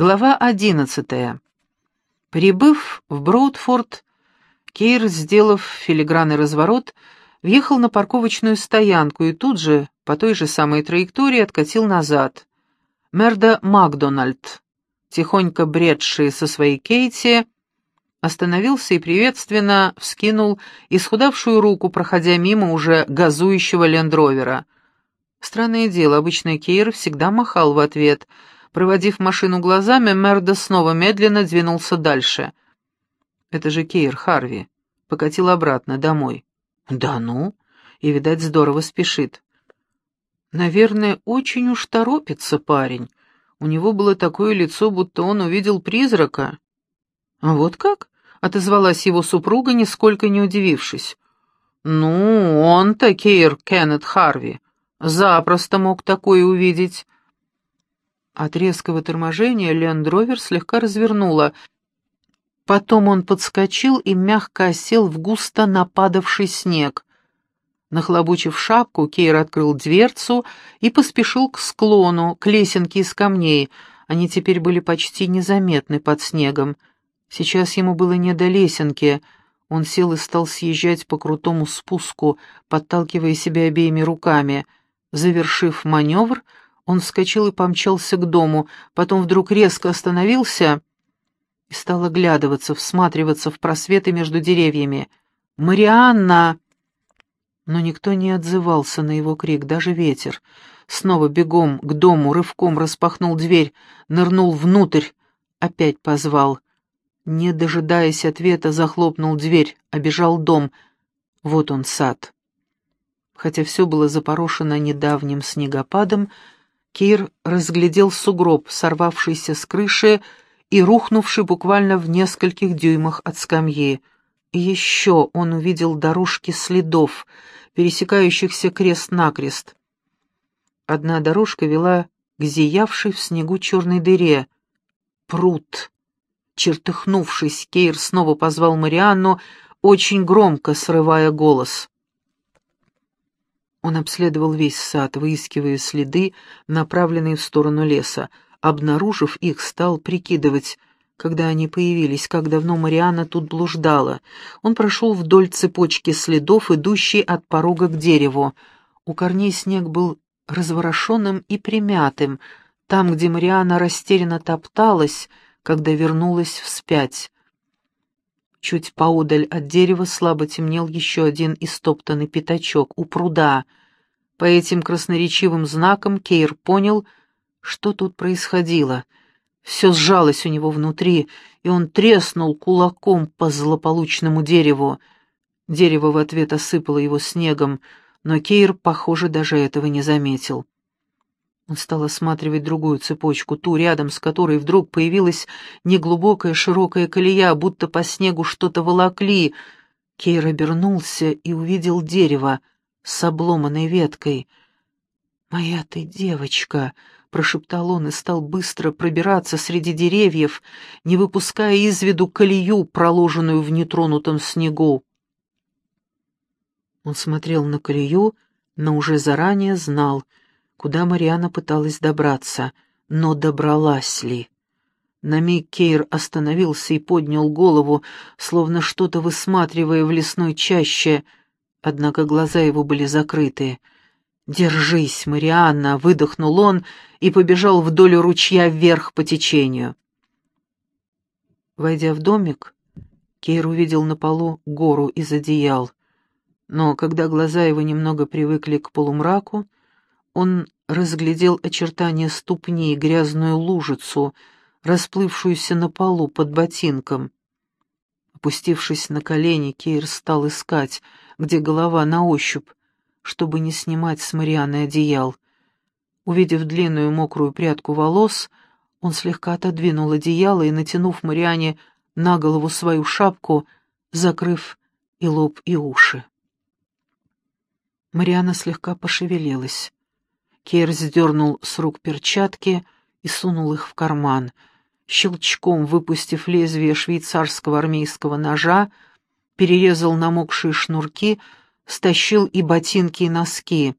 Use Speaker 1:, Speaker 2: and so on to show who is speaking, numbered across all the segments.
Speaker 1: Глава одиннадцатая. Прибыв в Броудфорд, Кейр, сделав филигранный разворот, въехал на парковочную стоянку и тут же, по той же самой траектории, откатил назад. Мерда Макдональд, тихонько бредший со своей Кейти, остановился и приветственно вскинул исхудавшую руку, проходя мимо уже газующего лендровера. Странное дело, обычно Кейр всегда махал в ответ — Проводив машину глазами, Мерда снова медленно двинулся дальше. «Это же Кейр Харви». Покатил обратно, домой. «Да ну?» И, видать, здорово спешит. «Наверное, очень уж торопится парень. У него было такое лицо, будто он увидел призрака». «А «Вот как?» — отозвалась его супруга, нисколько не удивившись. «Ну, он-то Кейр Кеннет Харви. Запросто мог такое увидеть». От резкого торможения Лендровер слегка развернула. Потом он подскочил и мягко осел в густо нападавший снег. Нахлобучив шапку, Кейр открыл дверцу и поспешил к склону, к лесенке из камней. Они теперь были почти незаметны под снегом. Сейчас ему было не до лесенки. Он сел и стал съезжать по крутому спуску, подталкивая себя обеими руками. Завершив маневр, он вскочил и помчался к дому, потом вдруг резко остановился и стал оглядываться, всматриваться в просветы между деревьями. «Марианна!» Но никто не отзывался на его крик, даже ветер. Снова бегом к дому, рывком распахнул дверь, нырнул внутрь, опять позвал. Не дожидаясь ответа, захлопнул дверь, обежал дом. Вот он, сад. Хотя все было запорошено недавним снегопадом, Кир разглядел сугроб, сорвавшийся с крыши и рухнувший буквально в нескольких дюймах от скамьи. Еще он увидел дорожки следов, пересекающихся крест-накрест. Одна дорожка вела к зиявшей в снегу черной дыре. Пруд. Чертыхнувшись, Кейр снова позвал Марианну, очень громко срывая голос. Он обследовал весь сад, выискивая следы, направленные в сторону леса. Обнаружив их, стал прикидывать, когда они появились, как давно Марианна тут блуждала. Он прошел вдоль цепочки следов, идущей от порога к дереву. У корней снег был разворошенным и примятым, там, где Марианна растерянно топталась, когда вернулась вспять. Чуть поодаль от дерева слабо темнел еще один истоптанный пятачок у пруда. По этим красноречивым знакам Кейр понял, что тут происходило. Все сжалось у него внутри, и он треснул кулаком по злополучному дереву. Дерево в ответ осыпало его снегом, но Кейр, похоже, даже этого не заметил. Он стал осматривать другую цепочку, ту, рядом с которой вдруг появилась неглубокая широкая колея, будто по снегу что-то волокли. Кейр обернулся и увидел дерево с обломанной веткой. «Моя ты девочка!» — прошептал он и стал быстро пробираться среди деревьев, не выпуская из виду колею, проложенную в нетронутом снегу. Он смотрел на колею, но уже заранее знал — куда Мариана пыталась добраться, но добралась ли? На миг Кейр остановился и поднял голову, словно что-то высматривая в лесной чаще, однако глаза его были закрыты. «Держись, Марианна!» — выдохнул он и побежал вдоль ручья вверх по течению. Войдя в домик, Кейр увидел на полу гору из одеял, но когда глаза его немного привыкли к полумраку, он разглядел очертания ступни и грязную лужицу, расплывшуюся на полу под ботинком. Опустившись на колени, Кейр стал искать, где голова на ощупь, чтобы не снимать с Марианы одеял. Увидев длинную мокрую прядку волос, он слегка отодвинул одеяло и, натянув Мариане на голову свою шапку, закрыв и лоб, и уши. Мариана слегка пошевелилась. Кейр сдернул с рук перчатки и сунул их в карман. Щелчком выпустив лезвие швейцарского армейского ножа, перерезал намокшие шнурки, стащил и ботинки, и носки.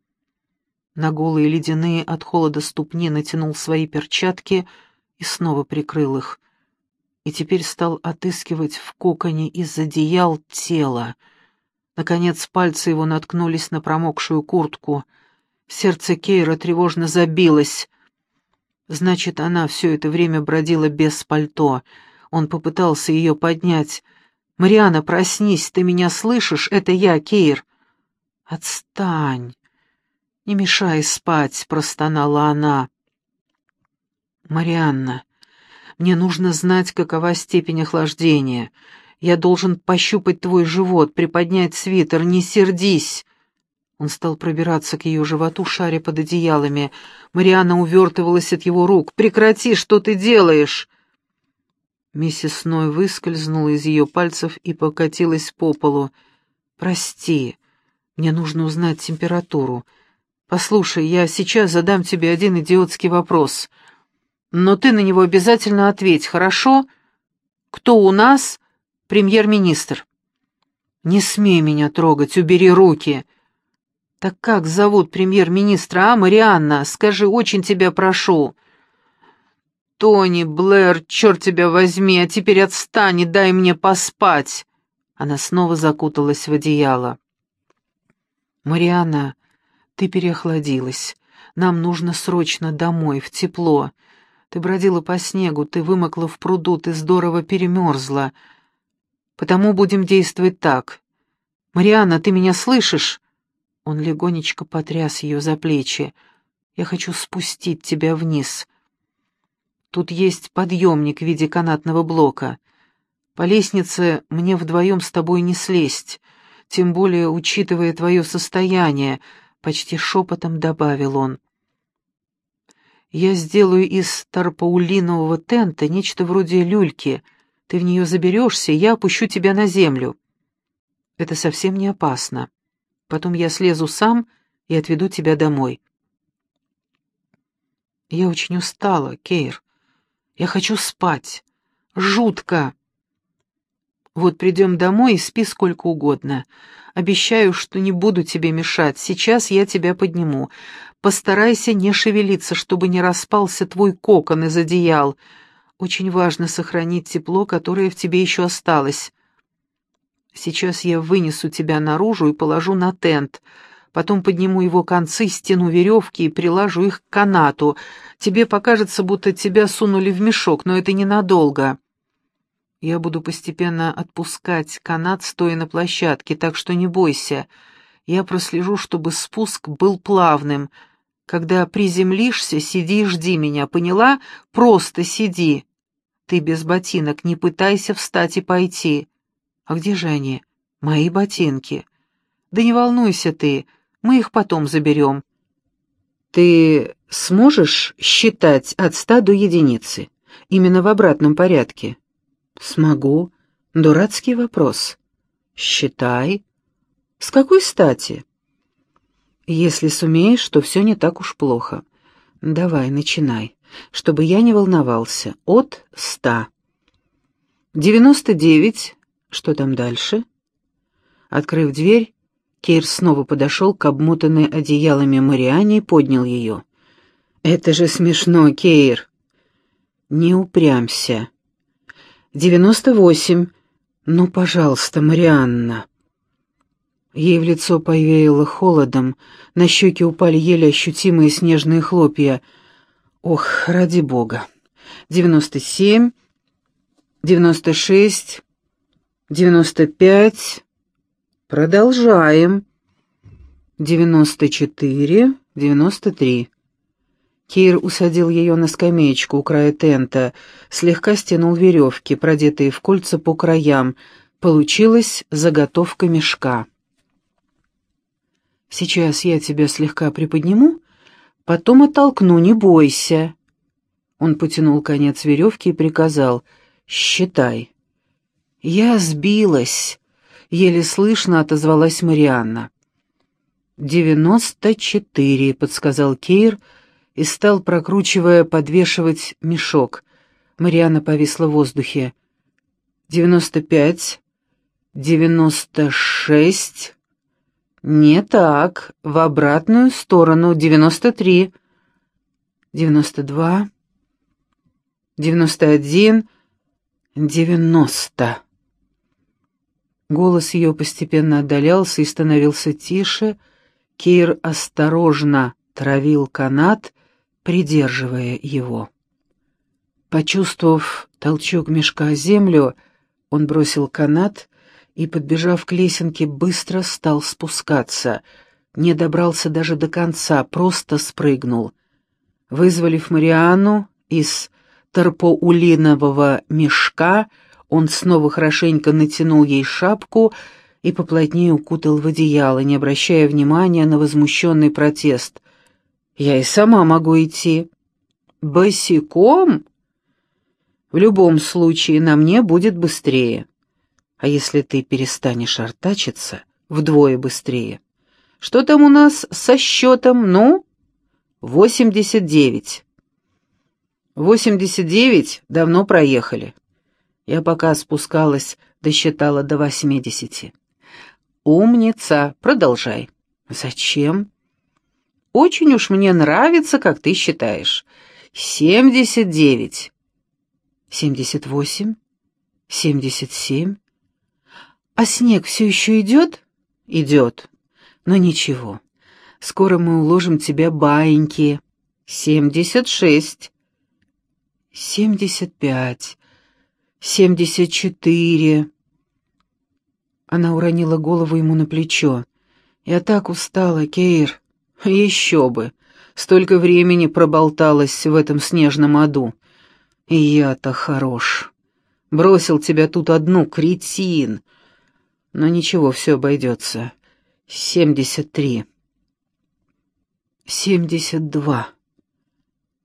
Speaker 1: На голые ледяные от холода ступни натянул свои перчатки и снова прикрыл их. И теперь стал отыскивать в коконе из одеял тело. Наконец пальцы его наткнулись на промокшую куртку. Сердце Кейра тревожно забилось. Значит, она все это время бродила без пальто. Он попытался ее поднять. «Мариана, проснись, ты меня слышишь? Это я, Кейр». «Отстань! Не мешай спать», — простонала она. «Марианна, мне нужно знать, какова степень охлаждения. Я должен пощупать твой живот, приподнять свитер, не сердись». Он стал пробираться к ее животу, шаря под одеялами. Марианна увертывалась от его рук. «Прекрати, что ты делаешь?» Миссис Ной выскользнула из ее пальцев и покатилась по полу. «Прости, мне нужно узнать температуру. Послушай, я сейчас задам тебе один идиотский вопрос. Но ты на него обязательно ответь, хорошо? Кто у нас премьер-министр?» «Не смей меня трогать, убери руки!» «Так как зовут премьер-министра, а, Марианна? Скажи, очень тебя прошу». «Тони, Блэр, черт тебя возьми, а теперь отстань и дай мне поспать!» Она снова закуталась в одеяло. «Марианна, ты переохладилась. Нам нужно срочно домой, в тепло. Ты бродила по снегу, ты вымокла в пруду, ты здорово перемерзла. Потому будем действовать так. Марианна, ты меня слышишь?» Он легонечко потряс ее за плечи. «Я хочу спустить тебя вниз. Тут есть подъемник в виде канатного блока. По лестнице мне вдвоем с тобой не слезть, тем более учитывая твое состояние», — почти шепотом добавил он. «Я сделаю из тарпаулинового тента нечто вроде люльки. Ты в нее заберешься, и я опущу тебя на землю. Это совсем не опасно». Потом я слезу сам и отведу тебя домой. Я очень устала, Кейр. Я хочу спать. Жутко. Вот придем домой и спи сколько угодно. Обещаю, что не буду тебе мешать. Сейчас я тебя подниму. Постарайся не шевелиться, чтобы не распался твой кокон из одеял. Очень важно сохранить тепло, которое в тебе еще осталось. Сейчас я вынесу тебя наружу и положу на тент. Потом подниму его концы, стяну веревки и прилажу их к канату. Тебе покажется, будто тебя сунули в мешок, но это ненадолго. Я буду постепенно отпускать канат, стоя на площадке, так что не бойся. Я прослежу, чтобы спуск был плавным. Когда приземлишься, сиди и жди меня, поняла? Просто сиди. Ты без ботинок, не пытайся встать и пойти. А где же они? Мои ботинки. Да не волнуйся ты, мы их потом заберем. Ты сможешь считать от ста до единицы? Именно в обратном порядке? Смогу. Дурацкий вопрос. Считай. С какой стати? Если сумеешь, то все не так уж плохо. Давай, начинай, чтобы я не волновался. От ста. Девяносто девять что там дальше? Открыв дверь, Кейр снова подошел к обмотанной одеялами Мариане и поднял ее. «Это же смешно, Кейр!» «Не упрямься!» «Девяносто восемь! Ну, пожалуйста, Марианна!» Ей в лицо повеяло холодом, на щеки упали еле ощутимые снежные хлопья. «Ох, ради бога! Девяносто семь, девяносто шесть...» девяносто пять. Продолжаем. Девяносто четыре, девяносто три. Кир усадил ее на скамеечку у края тента, слегка стянул веревки, продетые в кольца по краям. Получилась заготовка мешка. «Сейчас я тебя слегка приподниму, потом оттолкну, не бойся». Он потянул конец веревки и приказал «Считай». «Я сбилась», — еле слышно отозвалась Марианна. «Девяносто четыре», — подсказал Кейр и стал, прокручивая, подвешивать мешок. Марианна повисла в воздухе. «Девяносто пять, девяносто шесть...» «Не так, в обратную сторону, девяносто три...» «Девяносто два...» девяносто один, девяносто. Голос ее постепенно отдалялся и становился тише. Кейр осторожно травил канат, придерживая его. Почувствовав толчок мешка о землю, он бросил канат и, подбежав к лесенке, быстро стал спускаться. Не добрался даже до конца, просто спрыгнул. Вызволив Марианну из торпоулинового мешка, он снова хорошенько натянул ей шапку и поплотнее укутал в одеяло, не обращая внимания на возмущенный протест. «Я и сама могу идти». «Босиком?» «В любом случае на мне будет быстрее. А если ты перестанешь артачиться, вдвое быстрее. Что там у нас со счетом, ну?» «Восемьдесят девять». «Восемьдесят девять давно проехали». Я пока спускалась, досчитала до восьмидесяти. «Умница, продолжай». «Зачем?» «Очень уж мне нравится, как ты считаешь. Семьдесят девять». «Семьдесят восемь? Семьдесят семь?» «А снег все еще идет?» «Идет. Но ничего. Скоро мы уложим тебя баиньки. Семьдесят шесть». «Семьдесят пять семьдесят четыре». Она уронила голову ему на плечо. «Я так устала, Кейр. Еще бы. Столько времени проболталась в этом снежном аду. И я-то хорош. Бросил тебя тут одну, кретин. Но ничего, все обойдется. Семьдесят три. Семьдесят два.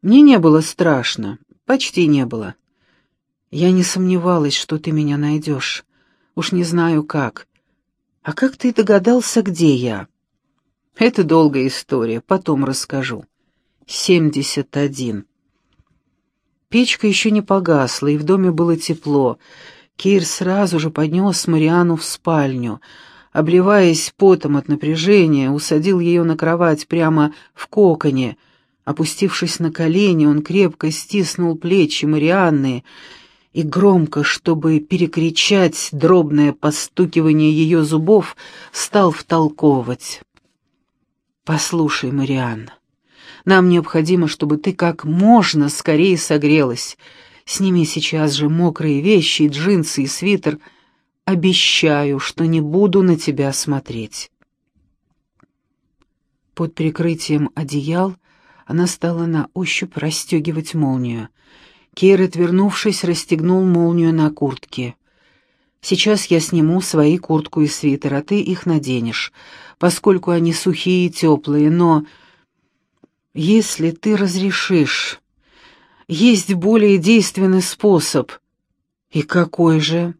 Speaker 1: Мне не было страшно. Почти не было. Я не сомневалась, что ты меня найдешь. Уж не знаю как. А как ты догадался, где я? Это долгая история, потом расскажу. Семьдесят один. Печка еще не погасла, и в доме было тепло. Кейр сразу же поднес Мариану в спальню. Обливаясь потом от напряжения, усадил ее на кровать прямо в коконе. Опустившись на колени, он крепко стиснул плечи Марианны и громко, чтобы перекричать дробное постукивание ее зубов, стал втолковывать. «Послушай, Марианна, нам необходимо, чтобы ты как можно скорее согрелась. Сними сейчас же мокрые вещи, джинсы и свитер. Обещаю, что не буду на тебя смотреть». Под прикрытием одеял она стала на ощупь расстегивать молнию — Кейр, отвернувшись, расстегнул молнию на куртке. «Сейчас я сниму свои куртку и свитер, а ты их наденешь, поскольку они сухие и теплые, но...» «Если ты разрешишь, есть более действенный способ». «И какой же?»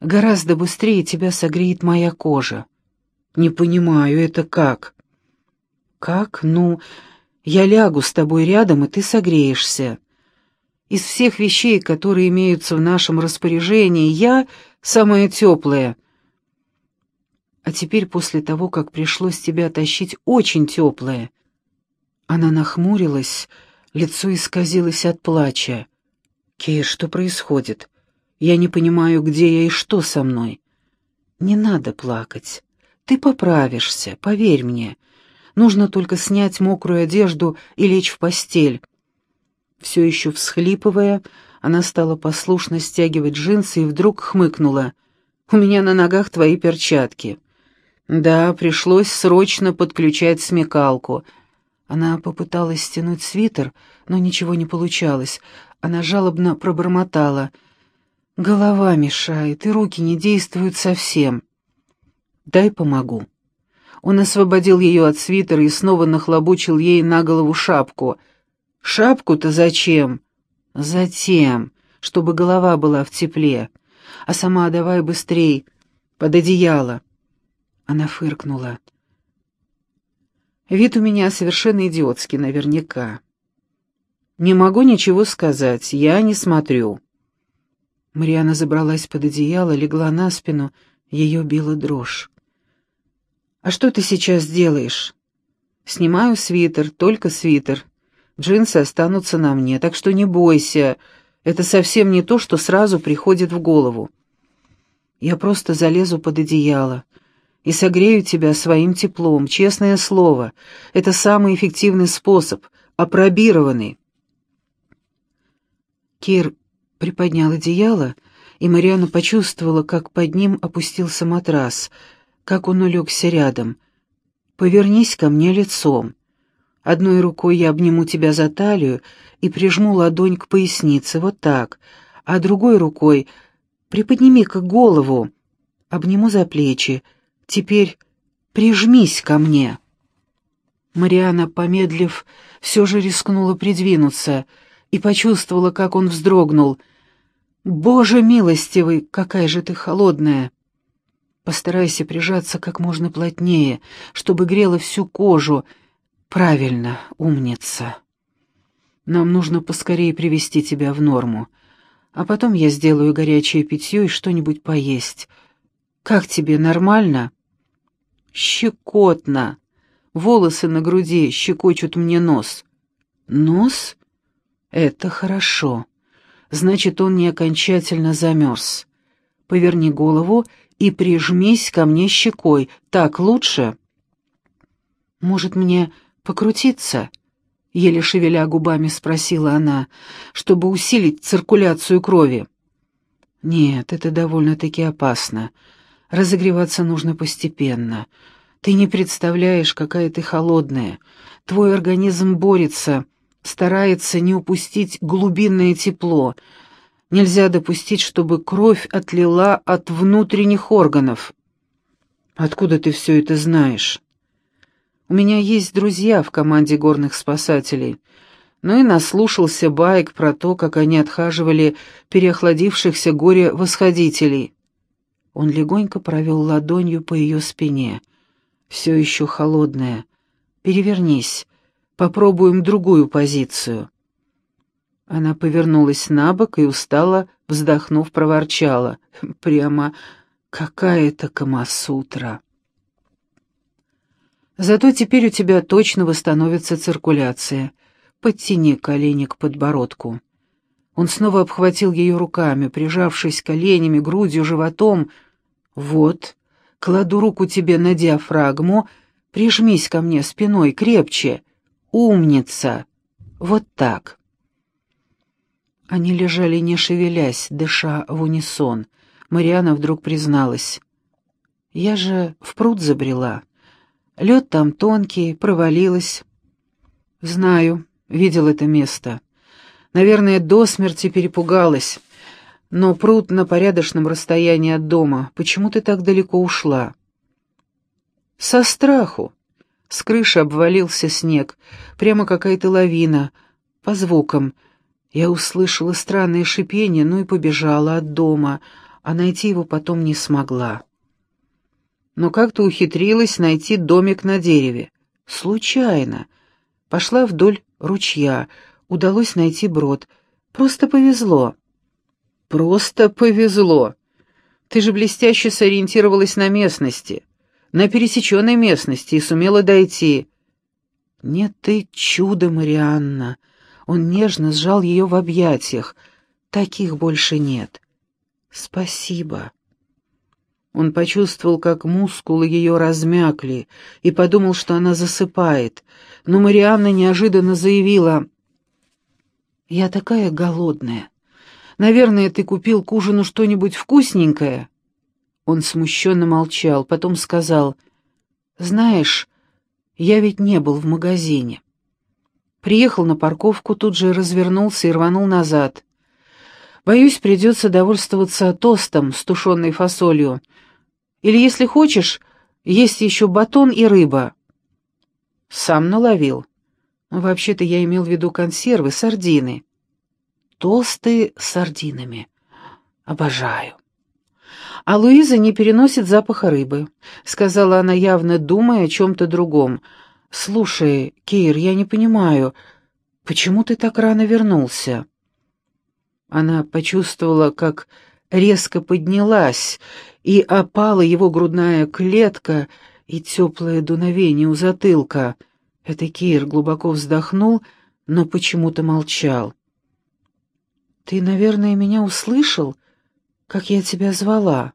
Speaker 1: «Гораздо быстрее тебя согреет моя кожа». «Не понимаю, это как?» «Как? Ну, я лягу с тобой рядом, и ты согреешься». Из всех вещей, которые имеются в нашем распоряжении, я самая теплая. А теперь, после того, как пришлось тебя тащить, очень теплая. Она нахмурилась, лицо исказилось от плача. «Кей, что происходит? Я не понимаю, где я и что со мной». «Не надо плакать. Ты поправишься, поверь мне. Нужно только снять мокрую одежду и лечь в постель». Все еще всхлипывая, она стала послушно стягивать джинсы и вдруг хмыкнула. «У меня на ногах твои перчатки». «Да, пришлось срочно подключать смекалку». Она попыталась стянуть свитер, но ничего не получалось. Она жалобно пробормотала. «Голова мешает, и руки не действуют совсем». «Дай помогу». Он освободил ее от свитера и снова нахлобучил ей на голову шапку — Шапку-то зачем? Затем, чтобы голова была в тепле. А сама давай быстрей, под одеяло. Она фыркнула. Вид у меня совершенно идиотский, наверняка. Не могу ничего сказать, я не смотрю. Мариана забралась под одеяло, легла на спину, ее била дрожь. «А что ты сейчас делаешь?» «Снимаю свитер, только свитер. Джинсы останутся на мне, так что не бойся. Это совсем не то, что сразу приходит в голову. Я просто залезу под одеяло и согрею тебя своим теплом, честное слово. Это самый эффективный способ, опробированный. Кир приподнял одеяло, и Мариана почувствовала, как под ним опустился матрас, как он улегся рядом. «Повернись ко мне лицом. Одной рукой я обниму тебя за талию и прижму ладонь к пояснице, вот так, а другой рукой приподними-ка голову, обниму за плечи. Теперь прижмись ко мне». Мариана, помедлив, все же рискнула придвинуться и почувствовала, как он вздрогнул. «Боже милостивый, какая же ты холодная!» Постарайся прижаться как можно плотнее, чтобы грело всю кожу. Правильно, умница. Нам нужно поскорее привести тебя в норму. А потом я сделаю горячее питье и что-нибудь поесть. Как тебе, нормально? Щекотно. Волосы на груди щекочут мне нос. Нос? Это хорошо. Значит, он не окончательно замерз. Поверни голову и прижмись ко мне щекой. Так лучше? Может, мне покрутиться?» Еле шевеля губами спросила она, чтобы усилить циркуляцию крови. «Нет, это довольно-таки опасно. Разогреваться нужно постепенно. Ты не представляешь, какая ты холодная. Твой организм борется, старается не упустить глубинное тепло, Нельзя допустить, чтобы кровь отлила от внутренних органов. Откуда ты все это знаешь? У меня есть друзья в команде горных спасателей. Ну и наслушался байк про то, как они отхаживали переохладившихся горе-восходителей. Он легонько провел ладонью по ее спине. Все еще холодная. Перевернись. Попробуем другую позицию. Она повернулась на бок и устало, вздохнув, проворчала. «Прямо какая-то Камасутра!» «Зато теперь у тебя точно восстановится циркуляция. Подтяни колени к подбородку». Он снова обхватил ее руками, прижавшись коленями, грудью, животом. «Вот, кладу руку тебе на диафрагму, прижмись ко мне спиной крепче. Умница! Вот так». Они лежали не шевелясь, дыша в унисон. Мариана вдруг призналась. «Я же в пруд забрела. Лед там тонкий, провалилась». «Знаю, видел это место. Наверное, до смерти перепугалась. Но пруд на порядочном расстоянии от дома. Почему ты так далеко ушла?» «Со страху». С крыши обвалился снег, прямо какая-то лавина, по звукам — я услышала странное шипение, ну и побежала от дома, а найти его потом не смогла. Но как-то ухитрилась найти домик на дереве. Случайно. Пошла вдоль ручья, удалось найти брод. Просто повезло. Просто повезло. Ты же блестяще сориентировалась на местности, на пересеченной местности и сумела дойти. Нет, ты чудо, Марианна. Он нежно сжал ее в объятиях. Таких больше нет. Спасибо. Он почувствовал, как мускулы ее размякли, и подумал, что она засыпает. Но Марианна неожиданно заявила, «Я такая голодная. Наверное, ты купил к ужину что-нибудь вкусненькое?» Он смущенно молчал, потом сказал, «Знаешь, я ведь не был в магазине. Приехал на парковку, тут же развернулся и рванул назад. Боюсь, придется довольствоваться тостом с тушеной фасолью. Или, если хочешь, есть еще батон и рыба. Сам наловил. Вообще-то я имел в виду консервы, сардины. Тосты с сардинами. Обожаю. А Луиза не переносит запаха рыбы, сказала она, явно думая о чем-то другом — «Слушай, Кейр, я не понимаю, почему ты так рано вернулся?» Она почувствовала, как резко поднялась, и опала его грудная клетка и теплое дуновение у затылка. Это Кейр глубоко вздохнул, но почему-то молчал. «Ты, наверное, меня услышал, как я тебя звала?»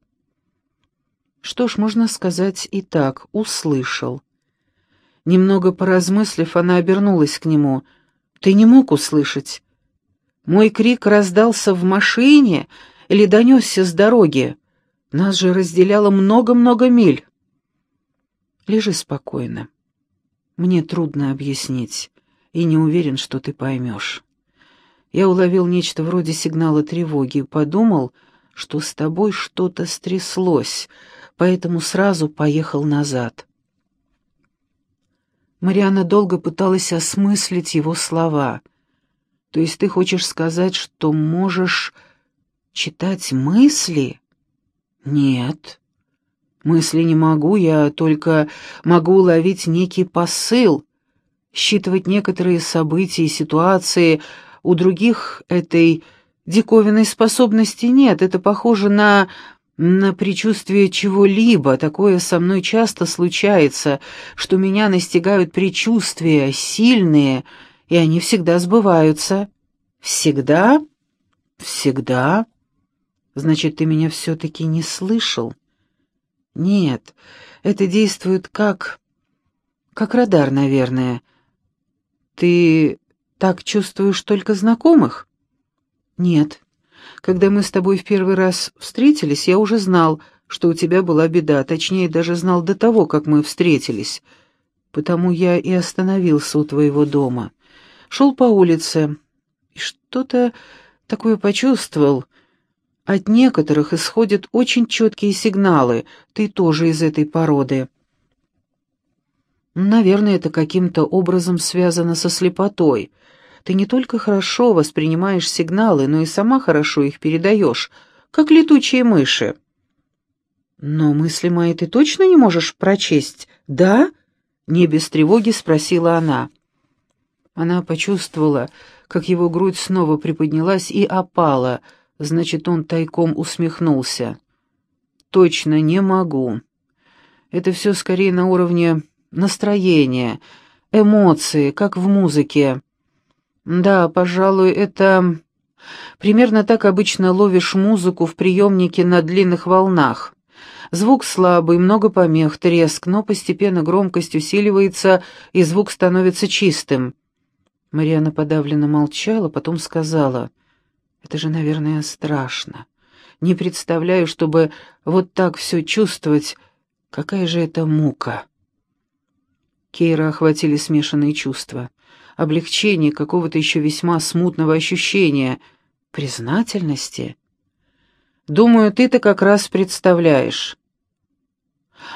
Speaker 1: Что ж, можно сказать и так, услышал. Немного поразмыслив, она обернулась к нему. «Ты не мог услышать. Мой крик раздался в машине или донесся с дороги. Нас же разделяло много-много миль». «Лежи спокойно. Мне трудно объяснить, и не уверен, что ты поймешь». Я уловил нечто вроде сигнала тревоги подумал, что с тобой что-то стряслось, поэтому сразу поехал назад. Мариана долго пыталась осмыслить его слова. «То есть ты хочешь сказать, что можешь читать мысли?» «Нет. Мысли не могу, я только могу уловить некий посыл, считывать некоторые события и ситуации. У других этой диковинной способности нет. Это похоже на на предчувствие чего-либо. Такое со мной часто случается, что меня настигают предчувствия сильные, и они всегда сбываются. Всегда? Всегда? Значит, ты меня все-таки не слышал? Нет, это действует как... как радар, наверное. Ты так чувствуешь только знакомых? Нет, когда мы с тобой в первый раз встретились, я уже знал, что у тебя была беда, точнее, даже знал до того, как мы встретились. Потому я и остановился у твоего дома. Шел по улице и что-то такое почувствовал. От некоторых исходят очень четкие сигналы. Ты тоже из этой породы. Наверное, это каким-то образом связано со слепотой — ты не только хорошо воспринимаешь сигналы, но и сама хорошо их передаешь, как летучие мыши. Но мысли мои ты точно не можешь прочесть, да? Не без тревоги спросила она. Она почувствовала, как его грудь снова приподнялась и опала, значит, он тайком усмехнулся. «Точно не могу. Это все скорее на уровне настроения, эмоции, как в музыке. Да, пожалуй, это... Примерно так обычно ловишь музыку в приемнике на длинных волнах. Звук слабый, много помех, треск, но постепенно громкость усиливается, и звук становится чистым. Мариана подавленно молчала, потом сказала, «Это же, наверное, страшно. Не представляю, чтобы вот так все чувствовать. Какая же это мука!» Кейра охватили смешанные чувства облегчения, какого-то еще весьма смутного ощущения, признательности. Думаю, ты-то как раз представляешь.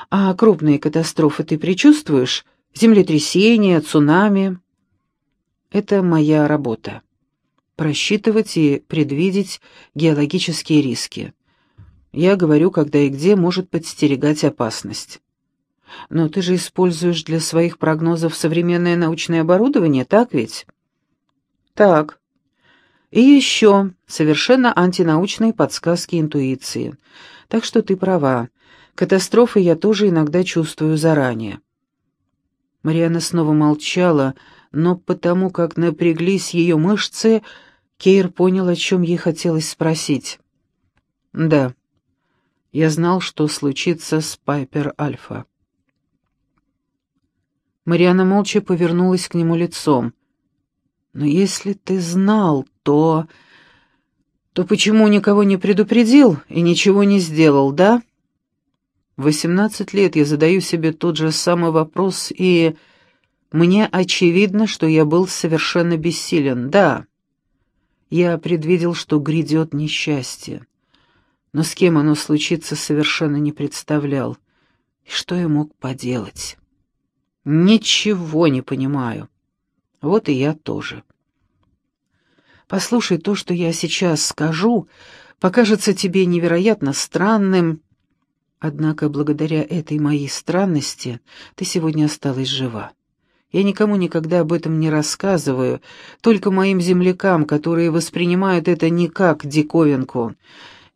Speaker 1: А крупные катастрофы ты предчувствуешь? Землетрясения, цунами? Это моя работа. Просчитывать и предвидеть геологические риски. Я говорю, когда и где может подстерегать опасность. Но ты же используешь для своих прогнозов современное научное оборудование, так ведь? Так. И еще совершенно антинаучные подсказки интуиции. Так что ты права. Катастрофы я тоже иногда чувствую заранее. Мариана снова молчала, но потому как напряглись ее мышцы, Кейр понял, о чем ей хотелось спросить. «Да, я знал, что случится с Пайпер Альфа». Мариана молча повернулась к нему лицом. «Но если ты знал, то... то почему никого не предупредил и ничего не сделал, да?» Восемнадцать лет я задаю себе тот же самый вопрос, и мне очевидно, что я был совершенно бессилен. Да, я предвидел, что грядет несчастье, но с кем оно случится, совершенно не представлял. И что я мог поделать?» Ничего не понимаю. Вот и я тоже. Послушай, то, что я сейчас скажу, покажется тебе невероятно странным, однако благодаря этой моей странности ты сегодня осталась жива. Я никому никогда об этом не рассказываю, только моим землякам, которые воспринимают это не как диковинку.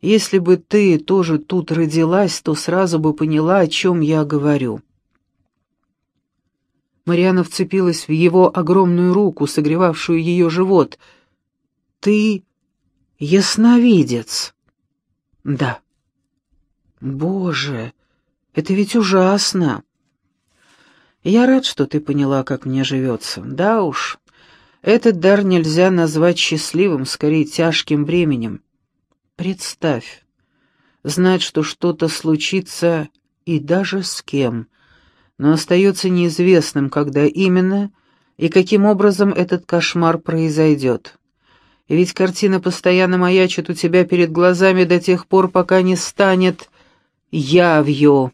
Speaker 1: Если бы ты тоже тут родилась, то сразу бы поняла, о чем я говорю. Мариана вцепилась в его огромную руку, согревавшую ее живот. «Ты ясновидец. Да. Боже, это ведь ужасно. Я рад, что ты поняла, как мне живется. Да уж, этот дар нельзя назвать счастливым, скорее тяжким бременем. Представь, знать, что что-то случится и даже с кем, но остается неизвестным, когда именно и каким образом этот кошмар произойдет. И ведь картина постоянно маячит у тебя перед глазами до тех пор, пока не станет явью.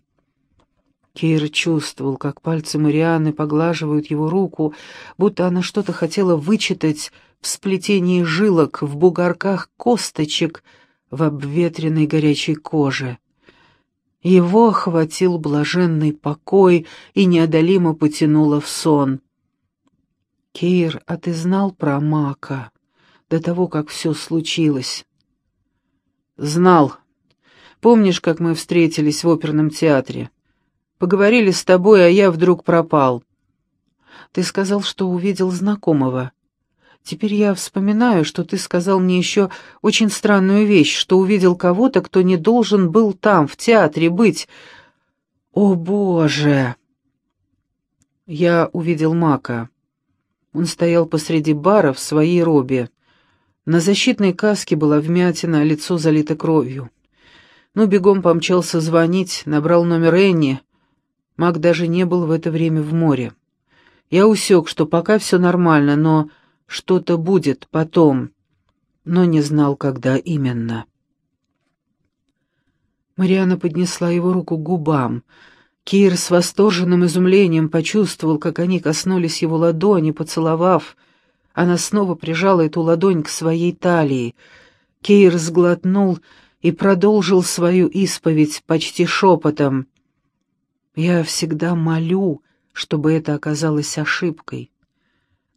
Speaker 1: Кейр чувствовал, как пальцы Марианы поглаживают его руку, будто она что-то хотела вычитать в сплетении жилок, в бугорках косточек, в обветренной горячей коже. Его охватил блаженный покой и неодолимо потянуло в сон. «Кейр, а ты знал про Мака до того, как все случилось?» «Знал. Помнишь, как мы встретились в оперном театре?» Поговорили с тобой, а я вдруг пропал. Ты сказал, что увидел знакомого. Теперь я вспоминаю, что ты сказал мне еще очень странную вещь, что увидел кого-то, кто не должен был там, в театре, быть. О, Боже!» Я увидел Мака. Он стоял посреди бара в своей робе. На защитной каске была вмятина, а лицо залито кровью. Ну, бегом помчался звонить, набрал номер Энни — Маг даже не был в это время в море. Я усек, что пока все нормально, но что-то будет потом, но не знал, когда именно. Мариана поднесла его руку к губам. Кир с восторженным изумлением почувствовал, как они коснулись его ладони, поцеловав. Она снова прижала эту ладонь к своей талии. Кейр сглотнул и продолжил свою исповедь почти шепотом. Я всегда молю, чтобы это оказалось ошибкой.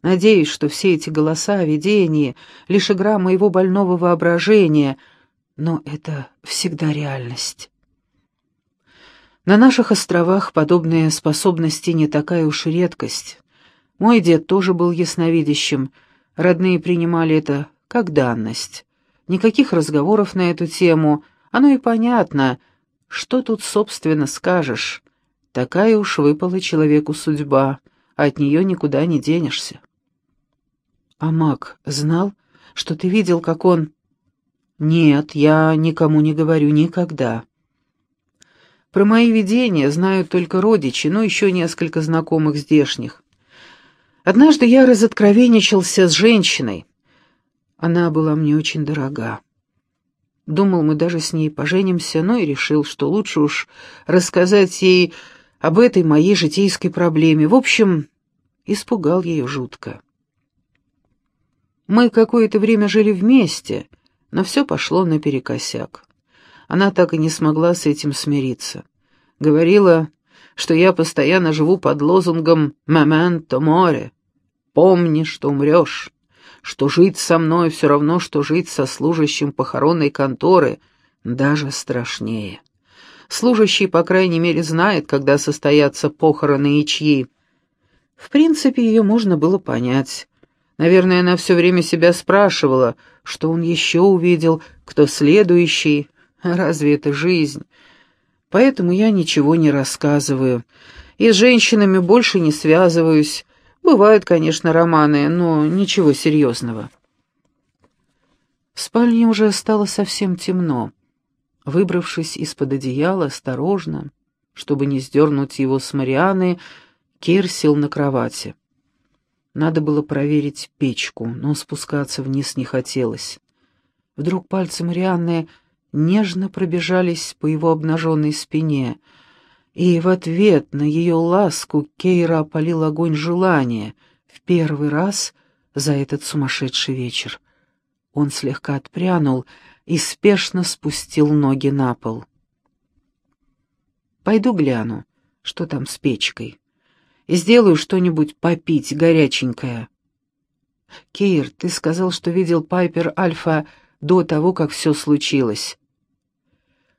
Speaker 1: Надеюсь, что все эти голоса, видения — лишь игра моего больного воображения, но это всегда реальность. На наших островах подобные способности не такая уж редкость. Мой дед тоже был ясновидящим, родные принимали это как данность. Никаких разговоров на эту тему, оно и понятно. Что тут, собственно, скажешь? Такая уж выпала человеку судьба, а от нее никуда не денешься. А маг знал, что ты видел, как он... Нет, я никому не говорю никогда. Про мои видения знают только родичи, но еще несколько знакомых здешних. Однажды я разоткровенничался с женщиной. Она была мне очень дорога. Думал, мы даже с ней поженимся, но и решил, что лучше уж рассказать ей об этой моей житейской проблеме. В общем, испугал ее жутко. Мы какое-то время жили вместе, но все пошло наперекосяк. Она так и не смогла с этим смириться. Говорила, что я постоянно живу под лозунгом «Моменто море». «Помни, что умрешь», что жить со мной все равно, что жить со служащим похоронной конторы, даже страшнее. Служащий, по крайней мере, знает, когда состоятся похороны и чьи. В принципе, ее можно было понять. Наверное, она все время себя спрашивала, что он еще увидел, кто следующий. Разве это жизнь? Поэтому я ничего не рассказываю. И с женщинами больше не связываюсь. Бывают, конечно, романы, но ничего серьезного. В спальне уже стало совсем темно. Выбравшись из-под одеяла, осторожно, чтобы не сдернуть его с Марианы, Кир сел на кровати. Надо было проверить печку, но спускаться вниз не хотелось. Вдруг пальцы Марианны нежно пробежались по его обнаженной спине, и в ответ на ее ласку Кейра опалил огонь желания в первый раз за этот сумасшедший вечер. Он слегка отпрянул и спешно спустил ноги на пол. «Пойду гляну, что там с печкой, и сделаю что-нибудь попить горяченькое». «Кейр, ты сказал, что видел Пайпер Альфа до того, как все случилось».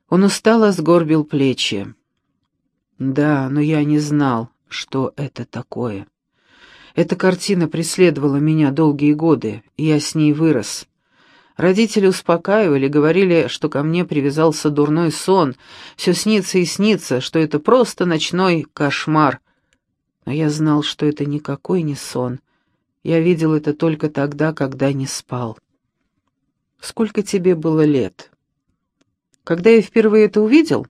Speaker 1: Он устало сгорбил плечи. «Да, но я не знал, что это такое. Эта картина преследовала меня долгие годы, и я с ней вырос. Родители успокаивали, говорили, что ко мне привязался дурной сон, все снится и снится, что это просто ночной кошмар. Но я знал, что это никакой не сон. Я видел это только тогда, когда не спал. Сколько тебе было лет? Когда я впервые это увидел?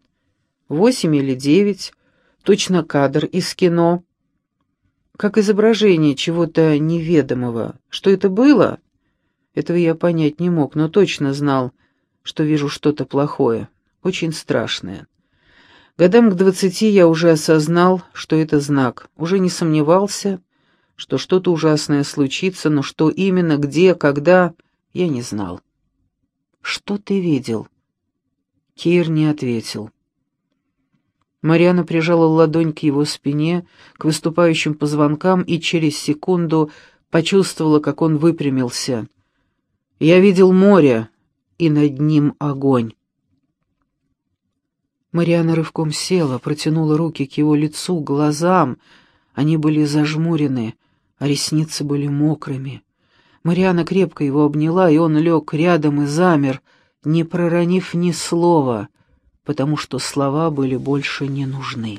Speaker 1: Восемь или девять. Точно кадр из кино. Как изображение чего-то неведомого. Что это было? Этого я понять не мог, но точно знал, что вижу что-то плохое, очень страшное. Годам к двадцати я уже осознал, что это знак, уже не сомневался, что что-то ужасное случится, но что именно, где, когда, я не знал. «Что ты видел?» Кир не ответил. Мариана прижала ладонь к его спине, к выступающим позвонкам, и через секунду почувствовала, как он выпрямился — я видел море, и над ним огонь. Мариана рывком села, протянула руки к его лицу, глазам. Они были зажмурены, а ресницы были мокрыми. Мариана крепко его обняла, и он лег рядом и замер, не проронив ни слова, потому что слова были больше не нужны.